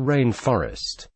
Rainforest.